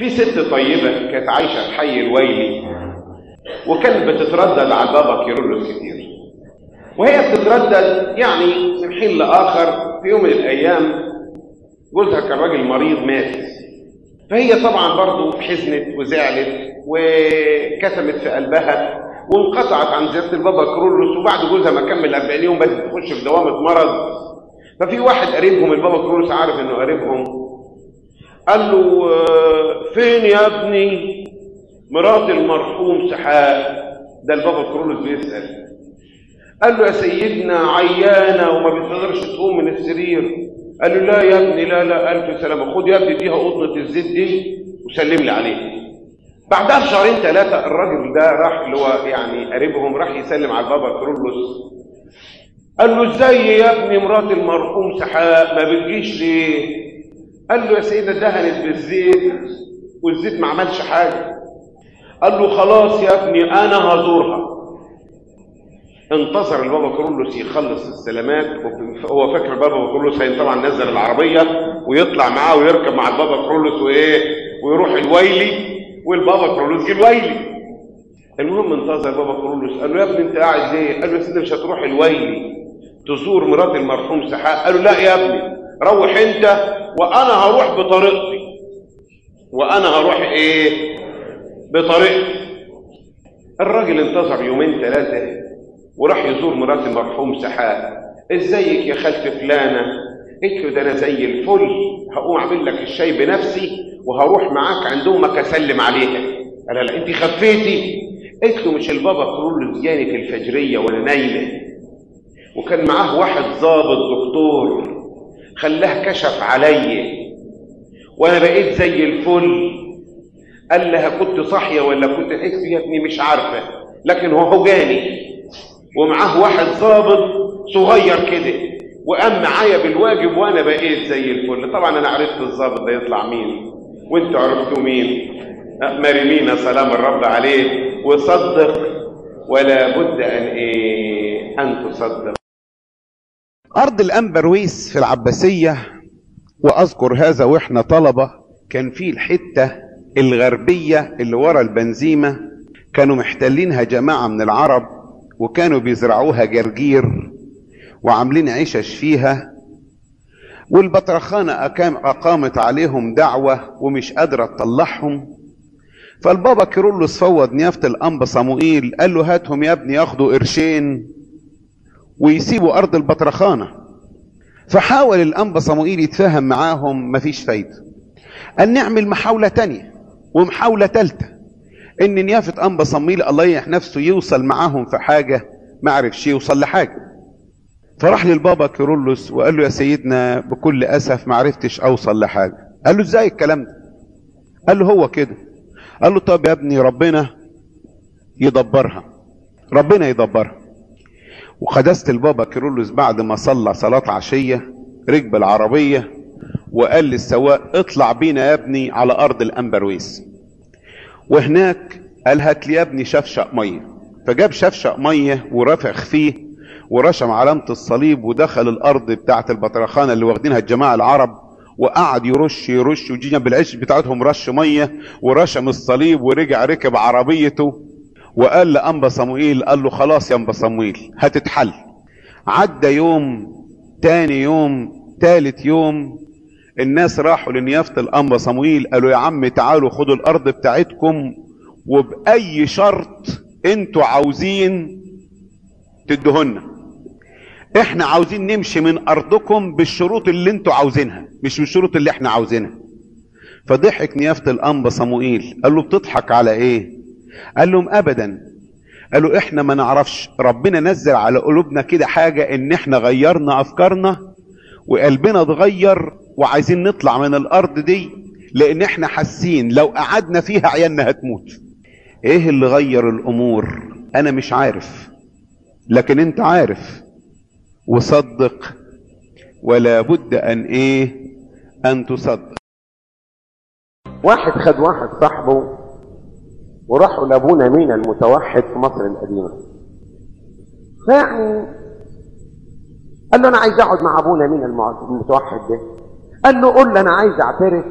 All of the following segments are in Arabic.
في ست طيبة كانت عايشة في حي الوايلي وكانت بتتردد على بابا كيرلس كتير. وهي بتتردد يعني من حين لآخر في يوم من الأيام جوزها كان راجل مريض مات. فهي طبعا برضو حزنت وزعلت وكتمت في قلبها وانقطعت عن زيارة البابا كيرلس وبعد جوزها ما كمل 40 يوم بدأت تخش في دوامة مرض. ففي واحد قريبهم البابا كيرلس عارف إنه قريبهم قال له آه، فين يا ابني؟ مرات المرحوم سحاء ده البابا كرولوس بيسأل. قال له يا سيدنا عيانة وما بتقدرش تقوم من السرير. قال له لا يا ابني لا لا ألف سلامة. خد يا ابني اديها قطنة الزيت دي وسلم لي عليها. بعدها بشهرين ثلاثة الراجل ده راح اللي هو يعني قريبهم راح يسلم على البابا كرولوس. قال له إزاي يا ابني؟ مرات المرحوم سحاء ما بتجيش ليه؟ قال له يا سيدنا دهنت بالزيت والزيت ما عملش حاجة. قال له خلاص يا ابني أنا هزورها. انتظر البابا كرولوس يخلص السلامات هو فاكر البابا كرولوس طبعا نزل العربية ويطلع معاه ويركب مع البابا كرولوس وإيه ويروح الويلي والبابا كرولوس جه الويلي. المهم انتظر بابا كرولوس قال له يا ابني انت قاعد ليه؟ قال له يا سيدي مش هتروح الويلي تزور مرات المرحوم سحاء قال له لا يا ابني. روح انت وأنا هروح بطريقتي. وأنا هروح إيه؟ بطريقتي. الراجل انتظر يومين ثلاثة وراح يزور مرات المرحوم سحاء ازيك يا خالتي فلانة؟ قلت له ده أنا زي الفل. هقوم اعمل لك الشاي بنفسي وهروح معاك عند أمك اسلم عليها. قال لا انت خفيتي. قلت له مش البابا كرولوس جاني في الفجرية وأنا نايمة؟ وكان معاه واحد ضابط دكتور. خلاه كشف عليا وأنا بقيت زي الفل. قال لها كنت صاحية ولا كنت قلت يا ابني مش عارفة. لكن هو جاني ومعاه واحد ضابط صغير كده. وقام معايا بالواجب وأنا بقيت زي الفل. طبعا أنا عرفت الضابط ده يطلع مين. وأنتوا عرفتوا مين. مريمينا سلام الرب عليه وصدق ولا بد أن إيه أن تصدق. أرض الأنبرويس في العباسية وأذكر هذا وإحنا طلبة كان في الحتة الغربية اللي ورا البنزيمة كانوا محتلينها جماعة من العرب وكانوا بيزرعوها جرجير وعاملين عشش فيها والبطرخانة أقام أقامت عليهم دعوة ومش قادرة تطلعهم. فالبابا كيرلس فوض نيافة الأنبا صموئيل قال له هاتهم يا ابني ياخدوا قرشين. ويسيبوا أرض البطرخانة. فحاول الأنبا صموئيل يتفاهم معاهم مفيش فايدة. أن نعمل محاولة تانية ومحاولة تالتة. إن نيافة أنبا صموئيل الله يريح نفسه يوصل معاهم في حاجة ما عرفش يوصل لحاجة. فراح للبابا كيرلس وقال له يا سيدنا بكل أسف ما عرفتش أوصل لحاجة. قال له إزاي الكلام ده؟ قال له هو كده. قال له طب يا ابني ربنا يدبرها. ربنا يدبرها. وقداسة البابا كيرلس بعد ما صلى صلاة عشية ركب العربية وقال للسواق اطلع بينا يا ابني على أرض الأنبا رويس وهناك قال هات لي يا ابني شفشق مية. فجاب شفشق مية ورفخ فيه ورشم علامة الصليب ودخل الأرض بتاعت البطرخانة اللي واخدينها الجماعة العرب وقعد يرش يرش وجي جنب العش بتاعتهم رش مية ورشم الصليب ورجع ركب عربيته. وقال لأنبا صموئيل قال له خلاص يا أنبا صموئيل هتتحل. عدى يوم تاني يوم تالت يوم الناس راحوا لنيافة الأنبا صموئيل قالوا يا عم تعالوا خدوا الأرض بتاعتكم وبأي شرط أنتوا عاوزين تدهن. إحنا عاوزين نمشي من أرضكم بالشروط اللي أنتوا عاوزينها مش بالشروط اللي إحنا عاوزينها. فضحك نيافة الأنبا صموئيل قال له بتضحك على إيه؟ قال لهم ابدا. قالوا إحنا ما نعرفش. ربنا نزل على قلوبنا كده حاجة إن إحنا غيرنا أفكارنا وقلبنا اتغير وعايزين نطلع من الأرض دي لأن إحنا حاسين لو قعدنا فيها عيالنا هتموت. إيه اللي غير الأمور؟ أنا مش عارف. لكن أنت عارف. وصدق. ولا بد أن إيه؟ أن تصدق. واحد خد واحد صاحبه وراحوا لابونا مينا المتوحد في مصر القديمة؟ فيعني قال له أنا عايز أقعد مع أبونا مينا المتوحد ده؟ قال له قول له أنا عايز أعترف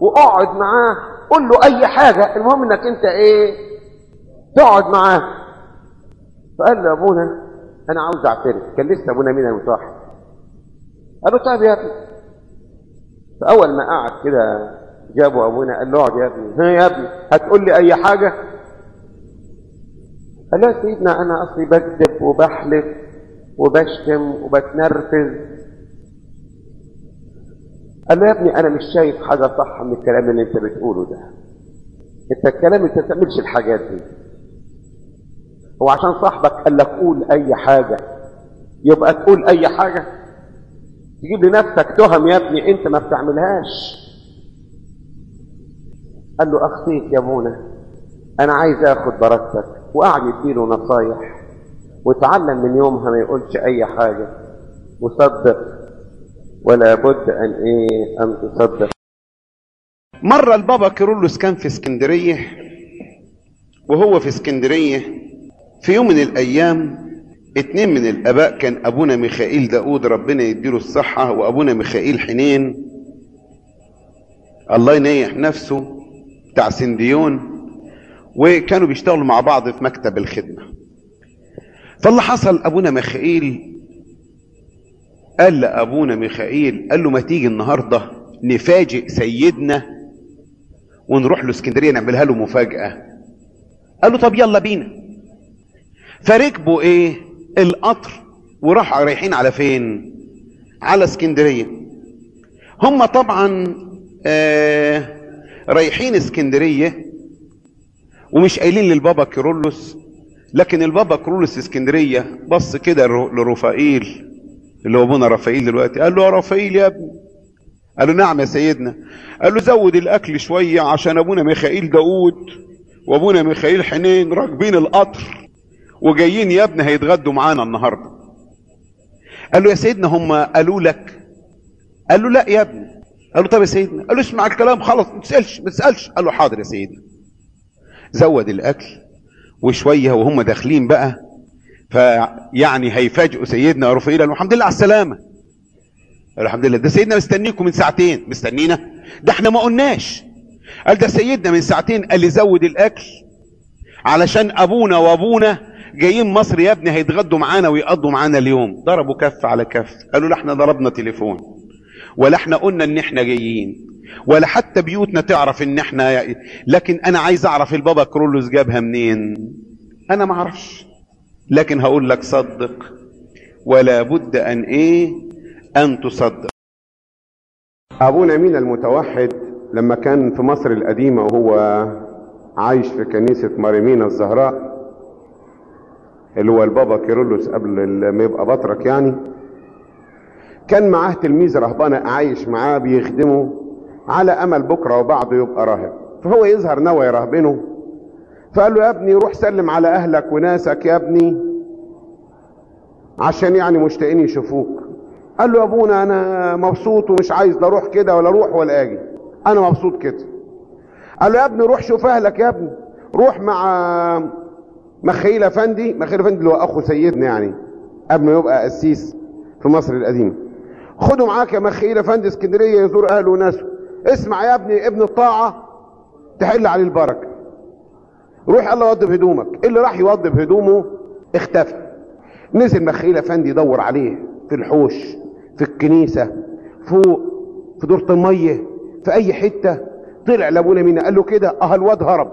وأقعد معاه قول له أي حاجة المهم إنك أنت إيه؟ تقعد معاه. فقال له أبونا أنا عاوز أعترف كان لسه أبونا مين المتوحد؟ قال له طيب يا ابني فأول ما قعد كده جابوا أبونا قال له اقعد يا ابني. ها يا ابني هتقول لي أي حاجة؟ قال له سيدنا أنا أصلي بكذب وبحلف وبشتم وبتنرفز. قال له يا ابني أنا مش شايف حاجة صح من الكلام اللي أنت بتقوله ده. أنت الكلام انت ما تعملش الحاجات دي. هو عشان صاحبك قال لك قول أي حاجة. يبقى تقول أي حاجة؟ تجيب لنفسك تهم يا ابني أنت ما بتعملهاش. قال له اخطيت يا ابونا أنا عايز اخد بركتك وقعد يديله نصايح وتعلم من يومها ما يقولش أي حاجة. وصدق ولا بد أن إيه أن تصدق. مرة البابا كيرلس كان في اسكندرية وهو في اسكندرية في يوم من الأيام اتنين من الآباء كان أبونا ميخائيل داود ربنا يديله الصحة وأبونا ميخائيل حنين. الله ينيح نفسه. بتاع سنديون وكانوا بيشتغلوا مع بعض في مكتب الخدمة. فاللي حصل أبونا ميخائيل قال لأبونا ميخائيل قال له ما تيجي النهاردة نفاجئ سيدنا ونروح له اسكندرية نعملها له مفاجأة. قال له طب يلا بينا. فركبوا إيه؟ القطر وراحوا رايحين على فين؟ على اسكندرية. هم طبعا آه رايحين اسكندرية ومش قايلين للبابا كيرلس لكن البابا كيرلس اسكندرية بص كده لرفائيل اللي هو ابونا رفائيل دلوقتي قال له يا رفائيل يا ابني. قال له نعم يا سيدنا. قال له زود الأكل شوية عشان أبونا ميخائيل داود وأبونا ميخائيل حنين راكبين القطر وجايين يا ابني هيتغدوا معانا النهارده. قال له يا سيدنا هم قالوا لك؟ قال له لا يا ابني. قال له طب يا سيدنا؟ قال له اسمع الكلام خلاص ما تسألش ما تسألش. قال له حاضر يا سيدنا زود الأكل وشوية وهم داخلين بقى. فيعني هيفاجئوا سيدنا له الحمد لله على السلامة. الحمد لله. ده سيدنا مستنيكم من ساعتين. مستنينا؟ ده إحنا ما قلناش. قال ده سيدنا من ساعتين قال لي زود الأكل. علشان أبونا وأبونا جايين مصر يا ابني هيتغدوا معانا ويقضوا معانا اليوم. ضربوا كف على كف. قالوا لا إحنا ضربنا تليفون. ولا إحنا قلنا ان إحنا جايين ولا حتى بيوتنا تعرف ان إحنا لكن أنا عايز اعرف البابا كرولوس جابها منين؟ أنا ما أعرفش. لكن هقول لك صدق ولا بد ان إيه؟ ان تصدق. أبونا مين المتوحد لما كان في مصر القديمة وهو عايش في كنيسة مريمينا الزهراء اللي هو البابا كيرلس قبل ما يبقى بطرك يعني كان معاه تلميذ رهبانة عايش معاه بيخدمه على أمل بكرة وبعده يبقى راهب. فهو يظهر نوى يرهبنه. فقال له يا ابني روح سلم على أهلك وناسك يا ابني عشان يعني مشتاقين يشوفوك. قال له يا أبونا أنا مبسوط ومش عايز لا أروح كده ولا أروح ولا آجي. أنا مبسوط كده. قال له يا ابني روح شوف أهلك يا ابني. روح مع مخيل افندي مخيل افندي اللي هو أخو سيدنا يعني. قبل ما يبقى قسيس في مصر القديمة. خده معاك يا مخيل افندي اسكندرية يزور اهله وناسه اسمع يا ابني ابن الطاعة تحل عليه البركة. روح يلا وضب هدومك. اللي راح يوضب هدومه اختفى. نزل مخيل افندي يدور عليه في الحوش في الكنيسة فوق في دورة المية في أي حتة. طلع لأبونا مين قال له كده آه الواد هرب.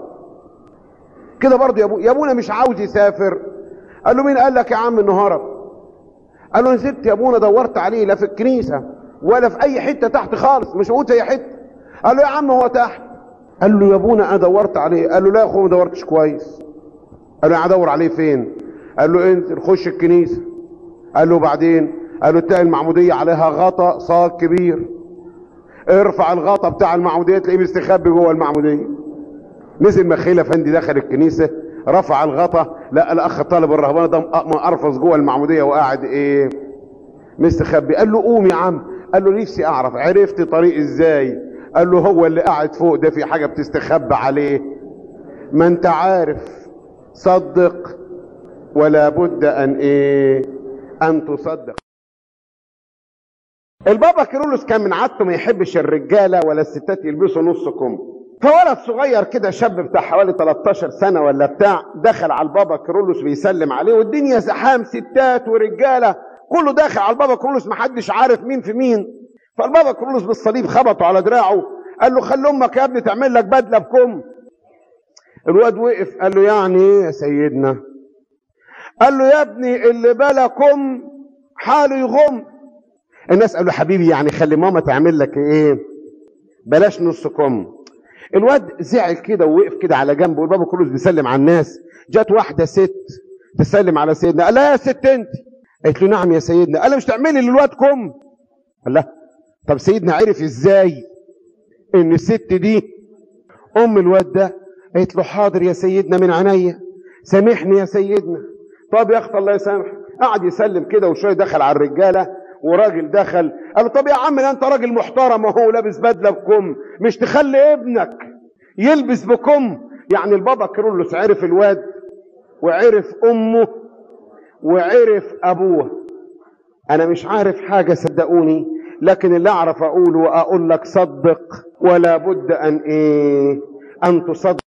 كده برضه يا أبونا مش عاوز يسافر. قال له مين؟ قال لك يا عم إنه هرب. قال له نزلت يا ابونا دورت عليه لا في الكنيسة ولا في أي حتة تحت خالص مش موجود أي حتة. قال له يا عم هو تحت. قال له يا ابونا أنا دورت عليه. قال له لا يا أخويا ما دورتش كويس. قال له هدور عليه فين؟ قال له انزل خش الكنيسة. قال له بعدين؟ قال له تلاقي المعمودية عليها غطا صاج كبير. ارفع الغطا بتاع المعمودية تلاقيه مستخبي جوه المعمودية. نزل مخيل افندي دخل الكنيسة. رفع الغطا لقى الأخ طالب الرهبانة ده مقرفص جوه المعمودية وقاعد إيه مستخبي. قال له قوم يا عم. قال له نفسي أعرف. عرفت طريق إزاي؟ قال له هو اللي قاعد فوق ده في حاجة بتستخبى عليه. ما أنت عارف. صدق. ولا بد أن إيه أن تصدق. البابا كيرلس كان من عادته ما يحبش الرجالة ولا الستات يلبسوا نص كم فولد صغير كده شاب بتاع حوالي 13 سنة ولا بتاع دخل على البابا كيرلس بيسلم عليه والدنيا زحام ستات ورجالة كله داخل على البابا كيرلس محدش عارف مين في مين. فالبابا كيرلس بالصليب خبطه على دراعه قال له خلي أمك يا ابني تعمل لك بدلة بكم. الواد وقف قال له يعني إيه يا سيدنا؟ قال له يا ابني اللي بالكم حاله يغم. الناس قالوا حبيبي يعني خلي ماما تعمل لك إيه؟ بلاش نص كم الواد زعل كده ووقف كده على جنبه والبابا كله بيسلم على الناس. جت واحدة ست تسلم على سيدنا. قال لها يا ست انت. قالت له نعم يا سيدنا. قال مش تعملي للواد كم؟ قال لها طب سيدنا عرف إزاي ان الست دي ام الواد ده؟ قالت له حاضر يا سيدنا من عينيا. سامحني يا سيدنا. طب يا أخت الله يسامحك. قعد يسلم كده وشوية دخل على الرجالة. وراجل دخل. قال له طب يا عم ده أنت راجل محترم وهو لابس بدلة بكم مش تخلي ابنك يلبس بكم. يعني البابا كيرلس عرف الواد وعرف أمه وعرف أبوه. أنا مش عارف حاجة صدقوني لكن اللي أعرف أقوله وأقول لك صدق ولا بد أن إيه أن تصدق.